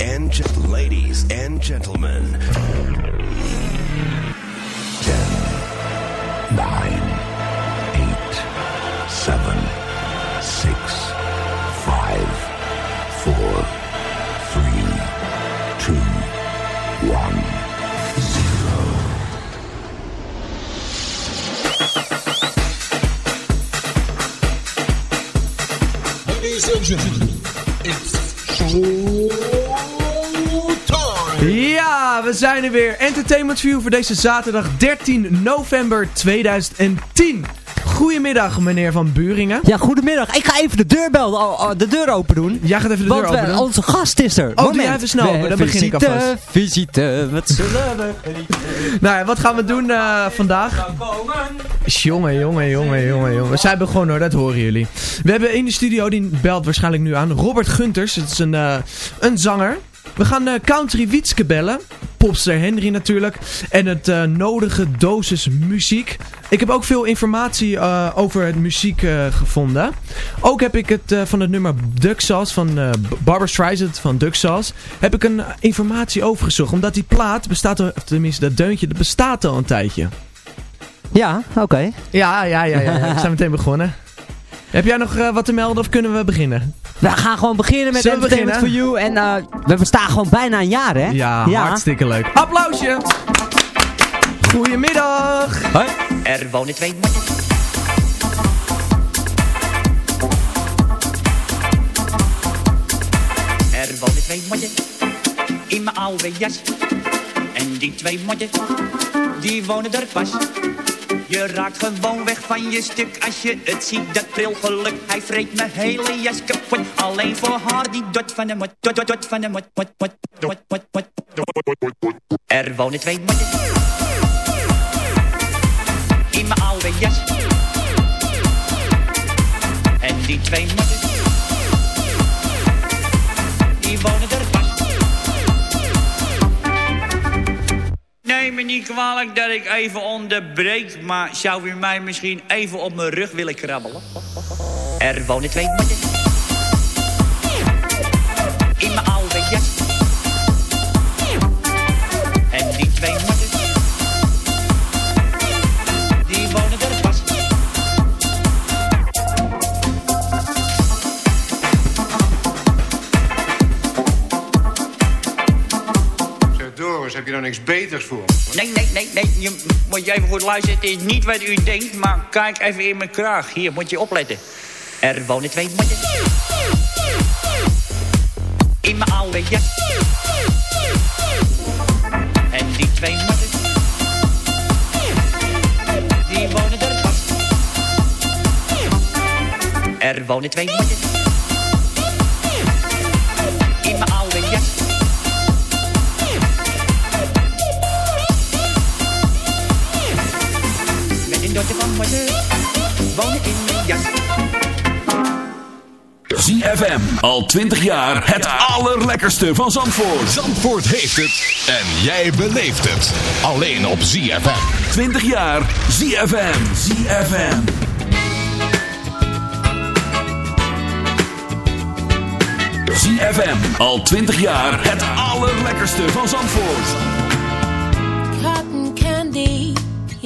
And gent- ladies and gentlemen. 10 9 8 7 6 5 4 3 2 1 Ja, we zijn er weer. Entertainment View voor deze zaterdag 13 november 2010. Goedemiddag, meneer Van Buringen. Ja, goedemiddag. Ik ga even de deurbel, oh, oh, de deur open doen. Jij gaat even de deur we- openen. onze gast is er. doe jij even snel open, dan begin ik alvast. Visite, wat zullen we Nou ja, wat gaan we doen eh, vandaag? Jongen, jongen, jongen, jongen, jongen. Zij hebben gewoon hoor, dat horen jullie. We hebben in de studio, die belt waarschijnlijk nu aan, Robert Gunters. Het is een, eh, een zanger. We gaan eh, Country Wietske bellen. Popster Henry natuurlijk. En het eh, nodige dosis muziek. Ik heb ook veel informatie eh, over het muziek eh, gevonden. Ook heb ik het eh, van het nummer Duck Sauce van eh, Barbara Streisand van Duck Sauce. Heb ik een eh, informatie overgezocht. Omdat die plaat bestaat, of tenminste dat deuntje, dat bestaat al een tijdje. Ja, oké. Ja, ja, ja, ja. ja. We zijn meteen begonnen. Heb jij nog eh, wat te melden of kunnen we beginnen? We gaan gewoon beginnen met Zullen we Entertainment for You. En eh, we bestaan gewoon bijna een jaar, hè? Ja, hartstikke leuk. Applausje! Goedemiddag! Er wonen twee mannen. Er wonen twee mannen in mijn oude jas. En die twee mannen, die wonen er pas. Je raakt gewoon weg van je stuk als je het ziet, dat prilgeluk. Hij vreet mijn hele jas kapot, alleen voor haar die dot van de mot, dot, dot, dot van de mot, mot, mot, mot, mot, mot. Er wonen twee mannen in mijn oude jas. En die twee mannen, Neem me niet kwalijk dat ik even onderbreek, maar zou u mij misschien even op mijn rug willen krabbelen? Er wonen twee mannen in mijn heb je nou niks beters voor? Nee, nee, nee, nee. Je, moet je even goed luisteren. Het is niet wat u denkt, maar kijk even in mijn kraag. Hier, moet je opletten. Er wonen twee mannen. In mijn oude. En die twee mannen. Die wonen er pas. Er wonen twee mannen. Dochter van. Wonen in mijn jas. ZFM al 20 jaar het allerlekkerste van Zandvoort. Zandvoort heeft het en jij beleeft het. Alleen op ZFM. 20 jaar ZFM. ZFM. ZFM al 20 jaar het allerlekkerste van Zandvoort.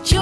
Joy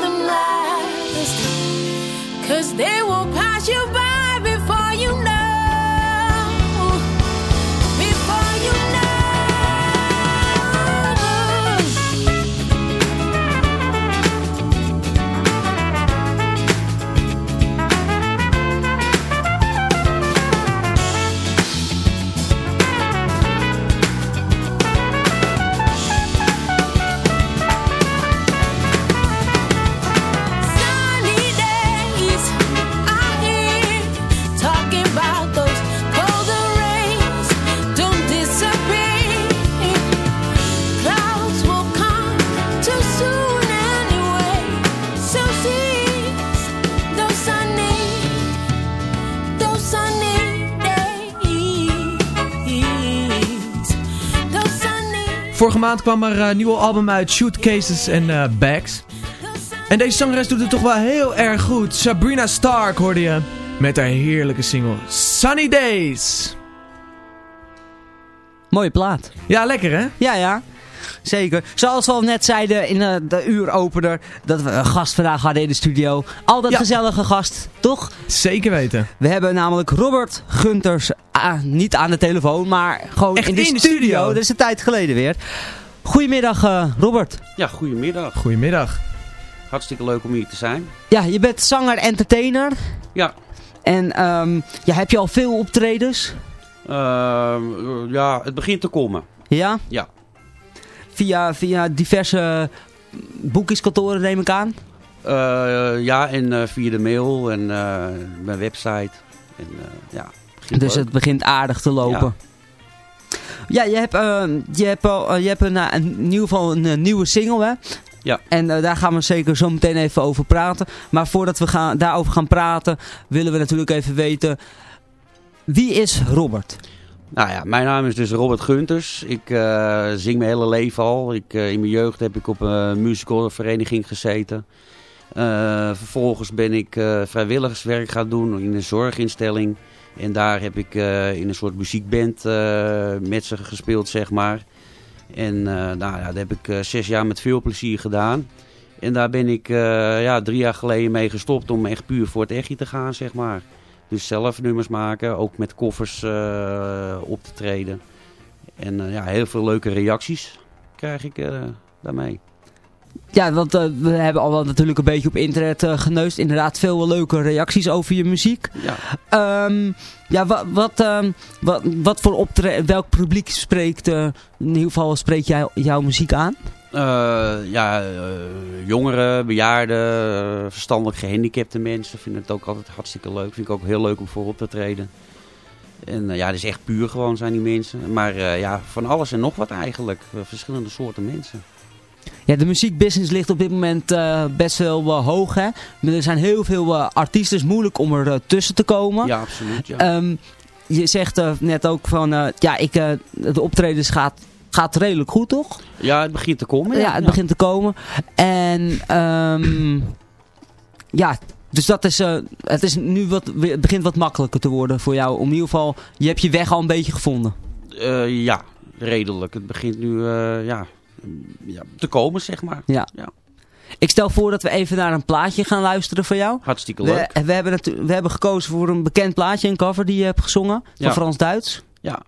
Vorige maand kwam er een nieuwe album uit, Shoot Cases en eh, Bags. En deze zangeres doet het toch wel heel erg goed. Sabrina Stark hoorde je met haar heerlijke single Sunny Days. Mooie plaat. Ja, lekker hè? Ja, ja. Zeker. Zoals we al net zeiden in eh, de uuropener, dat we een gast vandaag hadden in de studio. Altijd Ja. gezellige gast, toch? Zeker weten. We hebben namelijk Robert Gunters, ah, niet aan de telefoon, maar gewoon Echt in de in de studio. studio. Dat is een tijd geleden weer. Goedemiddag eh, Robert. Ja, goedemiddag. Goedemiddag. Hartstikke leuk om hier te zijn. Ja, je bent zanger, entertainer. Ja, En ehm, ja, heb je al veel optredens? ehm, ja het begint te komen. Ja? Ja. Via, via diverse boekingskantoren neem ik aan? Eh, ja, en eh, via de mail en eh, mijn website. En, ja, Dus leuk. het begint aardig te lopen. Ja, je hebt, je hebt, al, je hebt een, een, in ieder geval een, nieuwe single, hè? Ja. En daar gaan we zeker zo meteen even over praten. Maar voordat we gaan, daarover gaan praten, willen we natuurlijk even weten... Wie is Robert? Nou ja, mijn naam is dus Robert Gunters. Ik eh, zing mijn hele leven al. Ik, eh, in mijn jeugd heb ik op een musicalvereniging gezeten. Eh, vervolgens ben ik vrijwilligerswerk gaan doen in een zorginstelling. En daar heb ik in een soort muziekband met ze gespeeld, zeg maar. En nou, ja, dat heb ik zes jaar met veel plezier gedaan. En daar ben ik ja, drie jaar geleden mee gestopt om echt puur voor het echtje te gaan, zeg maar. Dus zelf nummers maken, ook met koffers eh, op te treden. En eh, ja, heel veel leuke reacties krijg ik eh, daarmee. Ja, want we hebben al wel natuurlijk een beetje op internet eh, geneust. Inderdaad, veel leuke reacties over je muziek. Ja. Ehm, ja, wat, wat, ehm, wat, wat voor optreden, welk publiek spreekt, in ieder geval spreekt jij, jouw muziek aan? Eh, ja, eh, jongeren, bejaarden, eh, verstandelijk gehandicapte mensen vinden het ook altijd hartstikke leuk. Vind ik ook heel leuk om voor op te treden. En ja, het is echt puur gewoon zijn die mensen. Maar ja, van alles en nog wat eigenlijk. Verschillende soorten mensen. Ja, de muziekbusiness ligt op dit moment best wel hoog. Hè? Er zijn heel veel artiesten. Het is moeilijk om er tussen te komen. Ja, absoluut. Ja. Ehm, je zegt net ook van, ja, ik, de optredens gaat, gaat redelijk goed, toch? ja, het begint te komen. Ja, het begint te komen. En ehm, ja, dus dat is, eh, het is nu wat, het begint wat makkelijker te worden voor jou. Om in ieder geval, je hebt je weg al een beetje gevonden. Eh, ja, redelijk. Het begint nu eh, ja, ja, te komen, zeg maar. Ja. Ja. Ik stel voor dat we even naar een plaatje gaan luisteren van jou. Hartstikke leuk. We, we, hebben we hebben gekozen voor een bekend plaatje, een cover die je hebt gezongen. Van Ja. Frans-Duits. Ja.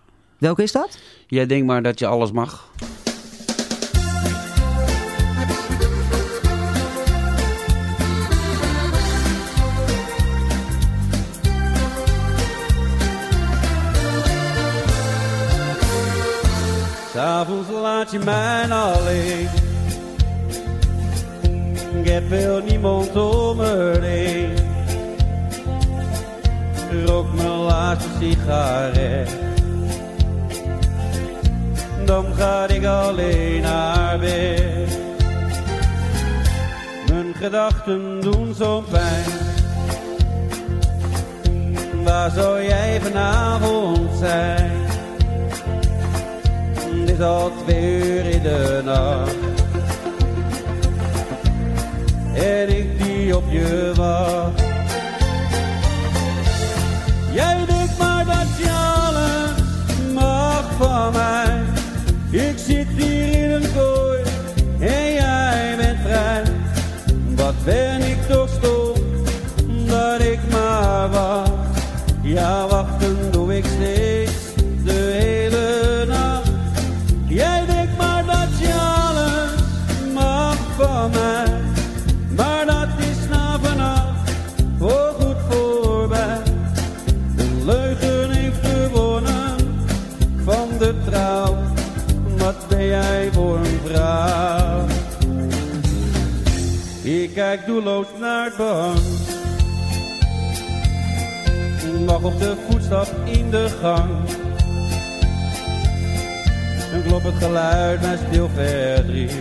Welke is dat? Jij denkt maar dat je alles mag. S'avonds laat je mij alleen. Ik heb wel niemand om me heen. Rook mijn laatste sigaret. Dan ga ik alleen naar bed. Mijn gedachten doen zo'n pijn. Waar zou jij vanavond zijn? Het is al twee uur in de nacht. En ik die op je wacht. Jij denkt maar dat je alles mag van mij. Ik zit hier in een kooi en jij bent vrij. Wat ben ik toch stom dat ik maar wacht. Ja, wachten doe ik steeds de hele nacht. Jij denkt maar dat je alles mag van mij. Doelloos naar het behang. Op de voetstap in de gang. En klopt het geluid mijn stil verdriet.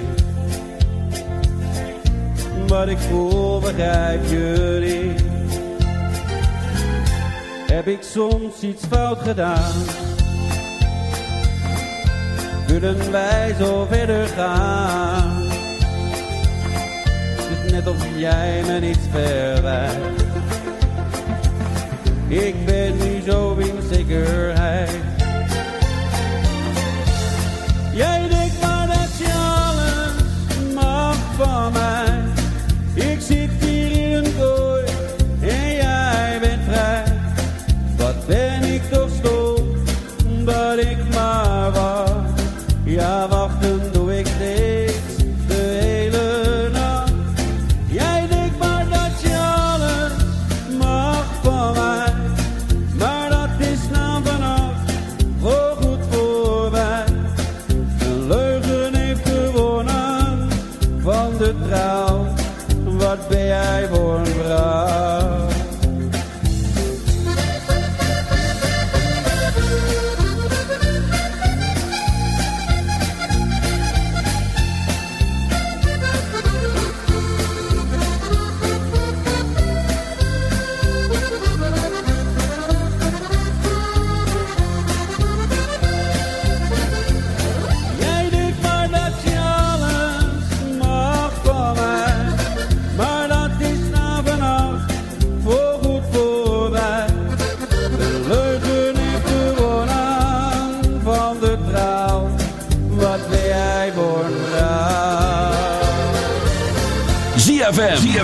Wat ik voel begrijp niet. Heb ik soms iets fout gedaan? Kunnen wij zo verder gaan? Of jij me niets verwijt. Ik ben nu zo in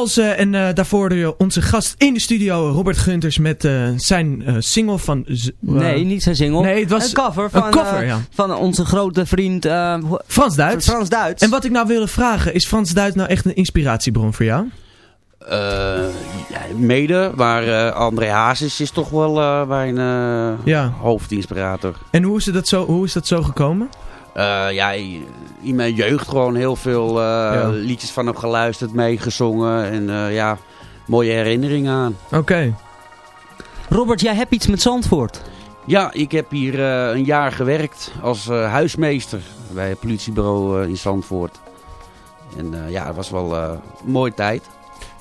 Velsen en eh, daarvoor de, onze gast in de studio, Robert Gunters, met eh, zijn eh, single van... eh, Nee, niet zijn single. Nee, het was een cover van, een cover, eh, ja. van onze grote vriend eh, Frans Duits. Frans Duits. En wat ik nou wilde vragen, is Frans Duits nou echt een inspiratiebron voor jou? Eh, ja, mede, maar eh, André Hazes is toch wel eh, mijn eh, Ja. hoofdinspirator. En hoe is, het dat zo, hoe is dat zo gekomen? Eh, ja, in mijn jeugd gewoon heel veel eh, liedjes van hem geluisterd, meegezongen. En eh, ja, mooie herinneringen aan. Oké. Robert, jij hebt iets met Zandvoort. Ja, ik heb hier eh, een jaar gewerkt als eh, huismeester bij het politiebureau eh, in Zandvoort. En eh, ja, het was wel eh, een mooie tijd.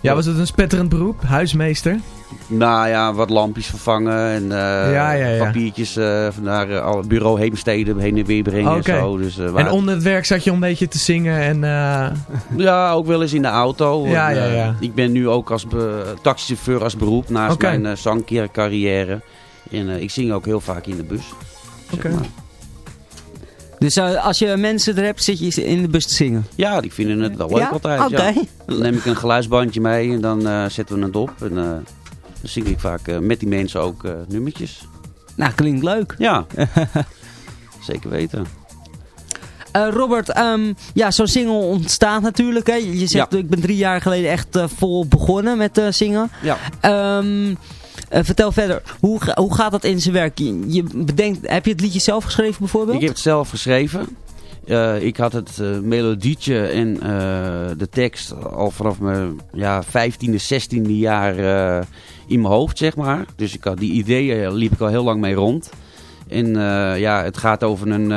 Ja, was het een spetterend beroep? Huismeester? Nou ja, wat lampjes vervangen en eh, Ja, ja, ja. papiertjes eh naar alle bureau heen en weer brengen en zo. Dus, En onder het werk zat je een beetje te zingen en... Ja, ook wel eens in de auto. Ja, En. Ik ben nu ook als taxichauffeur als beroep naast Oké. mijn uh, zangcarrière. En ik zing ook heel vaak in de bus. zeg Oké. maar. Dus eh, als je mensen er hebt, zit je in de bus te zingen. Ja, die vinden het wel leuk Ja? altijd. Oké. Ja. Dan neem ik een geluidsbandje mee en dan eh, zetten we het op. En eh, dan zing ik vaak met die mensen ook eh, nummertjes. Nou, klinkt leuk. Ja, zeker weten. Eh, Robert, ehm, ja, zo'n single ontstaat natuurlijk. Hè. Je zegt, Ja. ik ben drie jaar geleden echt eh, vol begonnen met eh, zingen. Ja. Ehm, eh, vertel verder, hoe, hoe gaat dat in zijn werk? Je, bedenkt, heb je het liedje zelf geschreven bijvoorbeeld? Ik heb het zelf geschreven. Eh, ik had het eh, melodietje en de tekst al vanaf mijn ja, 15e, 16e jaar in mijn hoofd, zeg maar. Dus ik had die ideeën liep ik al heel lang mee rond. En ja, het gaat over een,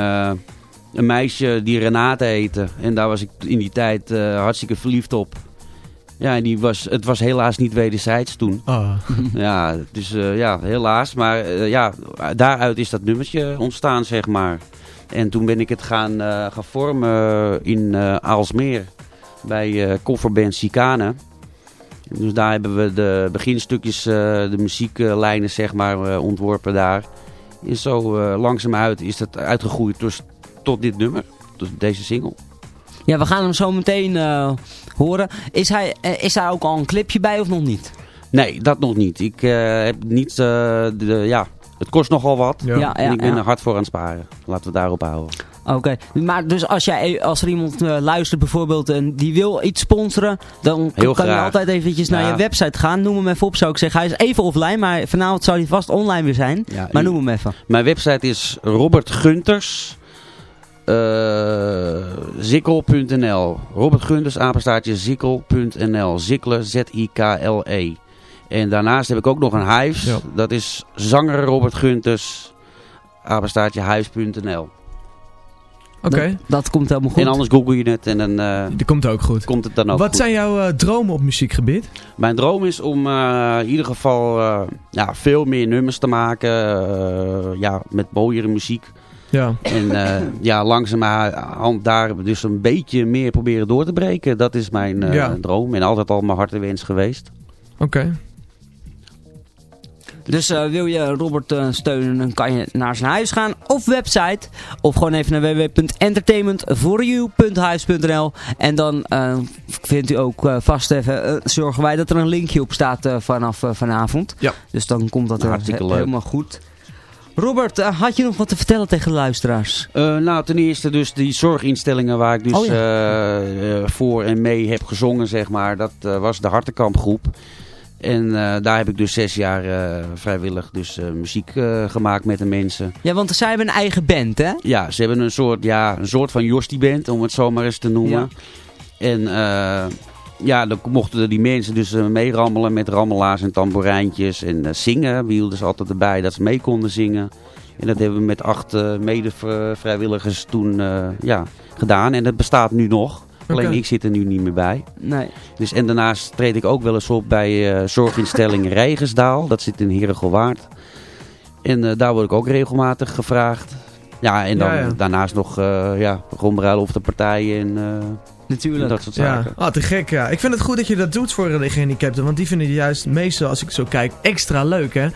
een meisje die Renate heette. En daar was ik in die tijd hartstikke verliefd op. Ja, en die was, het was helaas niet wederzijds toen. ah. Ja, dus eh, ja, helaas. Maar eh, ja, daaruit is dat nummertje ontstaan, zeg maar. En toen ben ik het gaan, eh, gaan vormen in eh Aalsmeer. Bij eh kofferband Chicane. Dus daar hebben we de beginstukjes, eh, de muzieklijnen zeg maar, eh, ontworpen daar. En zo eh langzaamuit is dat uitgegroeid dus tot dit nummer. Dus deze single. Ja, we gaan hem zo meteen eh, horen. Is, hij, eh, is daar ook al een clipje bij of nog niet? Nee, dat nog niet. Ik eh, heb niet eh, de, ja, het kost nogal wat. Ja. Ja, ja, en ik ben ja. er hard voor aan het sparen. Laten we daarop houden. Oké, maar dus als, jij, als er iemand luistert bijvoorbeeld en die wil iets sponsoren, dan Heel kan je graag. altijd eventjes naar je website gaan. Noem hem even op, zou ik zeggen. Hij is even offline, maar vanavond zou hij vast online weer zijn. Ja, maar noem hem even. Mijn website is Robert Gunters. Eh, Zikkel.nl Robert Gunters, apenstaartje Zikkel.nl Zikle, Z-I-K-L-E En daarnaast heb ik ook nog een huis. Ja. Dat is zanger Robert Gunters, apenstaartje huis.nl Oké, Dat, dat komt helemaal goed. En anders google je het en dan eh, die komt ook goed. komt het dan ook Wat goed. zijn jouw eh, dromen op muziekgebied? Mijn droom is om eh, in ieder geval eh, ja, veel meer nummers te maken. eh, ja, met mooiere muziek. Ja. En eh, ja, langzamerhand daar dus een beetje meer proberen door te breken. Dat is mijn eh, Ja. droom. En altijd al mijn hartewens geweest. Oké. Dus eh, wil je Robert steunen, dan kan je naar zijn huis gaan of website. Of gewoon even naar www.entertainmentforyou.huis.nl En dan eh, vindt u ook eh, vast even, zorgen wij dat er een linkje op staat vanaf vanavond. Ja. Dus dan komt dat er he- leuk. helemaal goed. Robert, eh, had je nog wat te vertellen tegen de luisteraars? Eh, nou, ten eerste dus die zorginstellingen waar ik dus Oh ja. eh, voor en mee heb gezongen, zeg maar. Dat was de Hartenkampgroep. En daar heb ik dus zes jaar vrijwillig dus, muziek gemaakt met de mensen. Ja, want zij hebben een eigen band, hè? Ja, ze hebben een soort, ja, een soort van Jostie-band, om het zo maar eens te noemen. Ja. En ja, dan mochten die mensen dus eh, meerammelen met rammelaars en tamboerijntjes. En eh, zingen, we hielden ze altijd erbij dat ze mee konden zingen. En dat hebben we met acht eh mede-vrijwilligers toen ja, gedaan. En dat bestaat nu nog. Alleen ik zit er nu niet meer bij. Nee. Dus, en daarnaast treed ik ook wel eens op bij zorginstelling Rijgersdaal. Dat zit in Herengewaard. En daar word ik ook regelmatig gevraagd. Ja, en dan Ja, ja. daarnaast nog uh, ja, rondbruilen of de partijen en, dat. Ja. Ah, te gek ja. Ik vind het goed dat je dat doet voor de gehandicapten. Want die vinden het juist meestal, als ik zo kijk, extra leuk hè.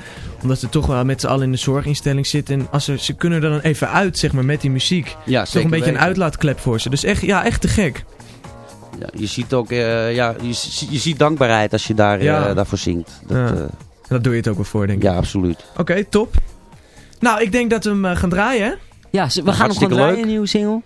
Omdat ze toch wel met z'n allen in de zorginstelling zitten. En als ze, ze kunnen er dan even uit, zeg maar, met die muziek. Toch een beetje een uitlaatklep voor ze. Dus echt, ja, echt te gek. Ja, je ziet ook, eh, ja, je, ziet dankbaarheid als je daar, eh, daarvoor zingt. Dat, eh, dat doe je het ook wel voor, denk ik. Ja, absoluut. Oké, top. Nou, ik denk dat we hem gaan draaien, ja, we gaan nog een nieuwe single.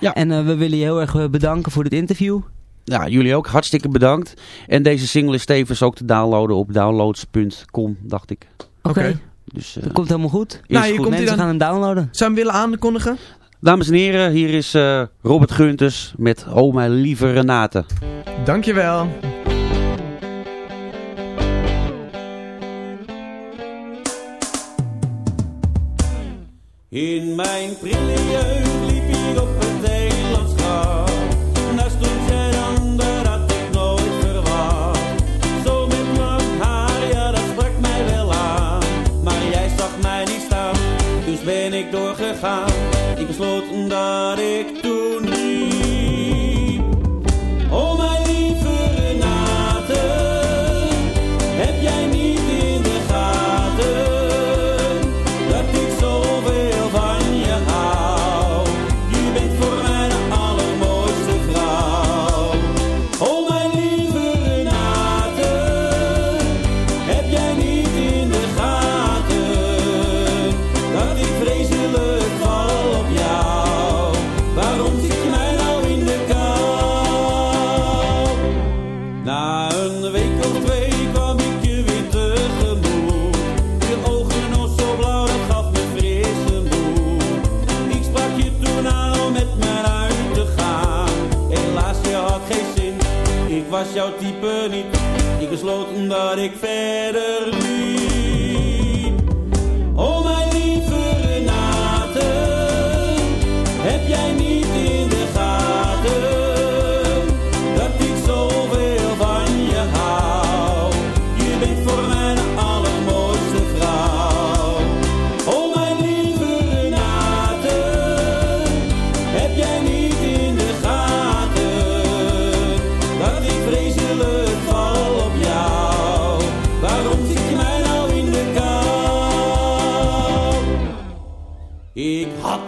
Ja. En eh, we willen je heel erg eh, bedanken voor dit interview. Ja, jullie ook. Hartstikke bedankt. En deze single is tevens ook te downloaden op downloads.com, dacht ik. Oké. Dus, eh, dat komt helemaal goed. Nou. Komt Mensen dan... gaan hem downloaden. Zou hem willen aankondigen? Dames en heren, hier is Robert Gunters met Oh Mijn Lieve Renate. Dankjewel. In mijn prille jeugd liep ik op het eilandschap. Daar stond geen ander, had ik nooit verwacht. Zo met lang haar, ja dat sprak mij wel aan. Maar jij zag mij niet staan, dus ben ik doorgegaan. Ik besloot dat ik toen niet. dat ik verder liep.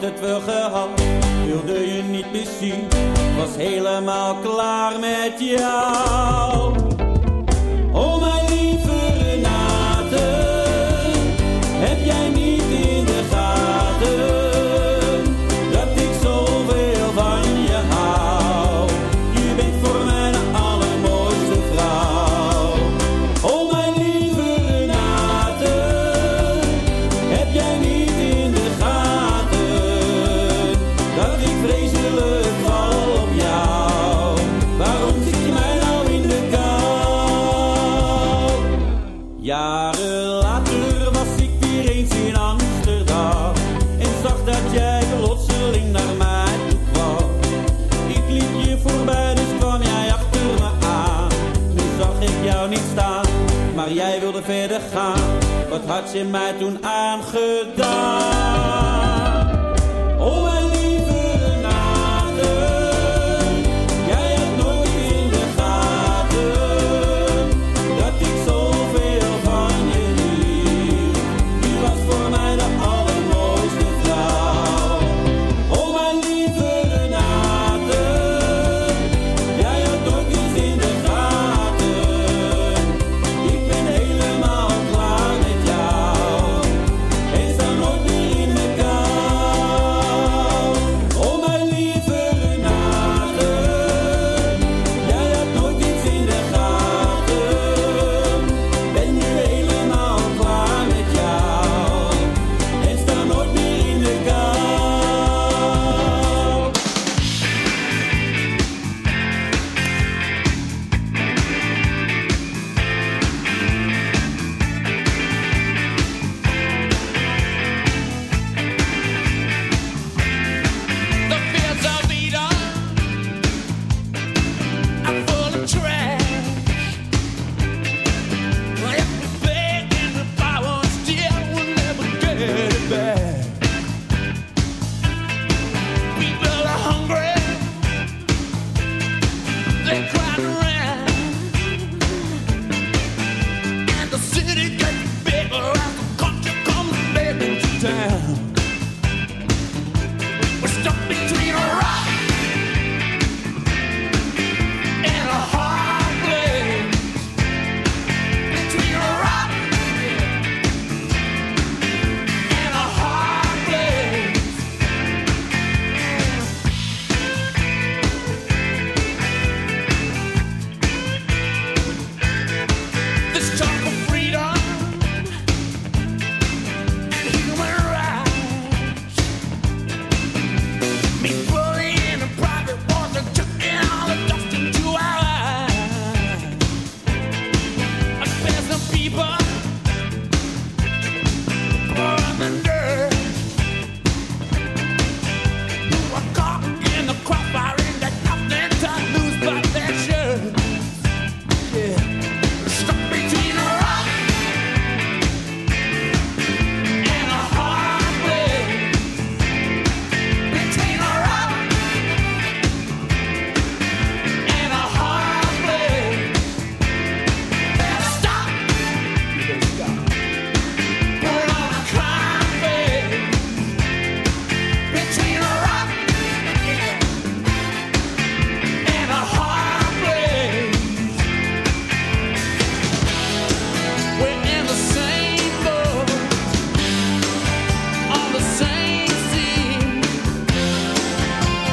het gehad, wilde je niet meer zien, was helemaal klaar met jou.